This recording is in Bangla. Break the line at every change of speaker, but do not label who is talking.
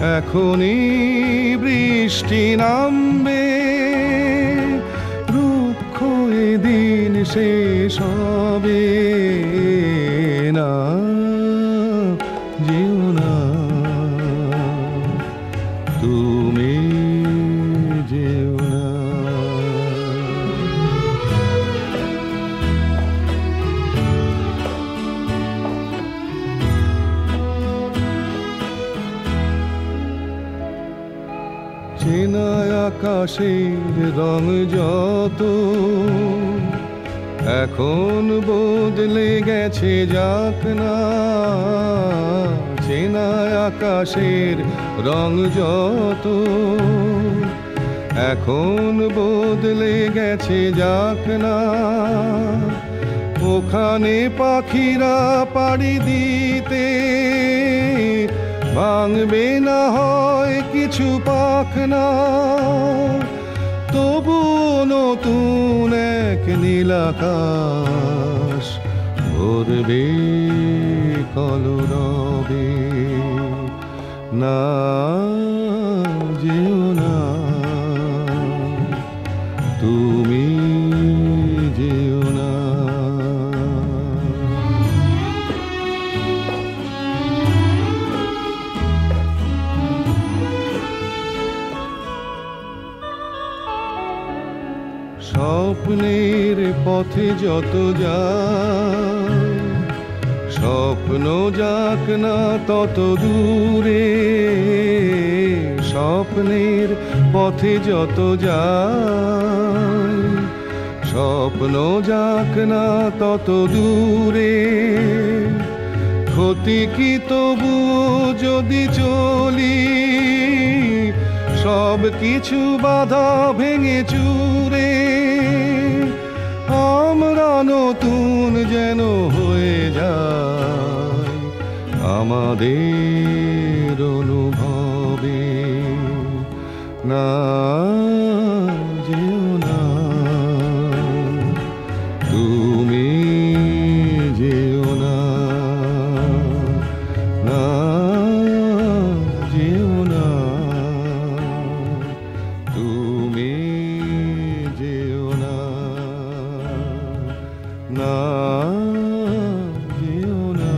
এখনই বৃষ্টি নামবে। রুক্ষ দিন শেষ হবে না। চেনা আকাশের রং যত, এখন বদলে গেছে যাক না। চেনা আকাশের রং যত, এখন বদলে গেছে যাক না। ওখানে পাখিরা পাড়ি দিতে ভাঙবে না হয় কিছু পাক না। তবু নতুন এক নীলাকাশ ভরবে কলরবে। না যেও স্বপ্নের পথে যত যা স্বপ্ন যাক না তত দূরে, স্বপ্নের পথে যত যা স্বপ্ন যাক না তত দূরে, ক্ষতি কি তবু যদি চলি সব কিছু বাধা ভেঙে চুরে। আমরা নতুন যেন হয়ে যায় আমাদের অনুভবে। না na viu na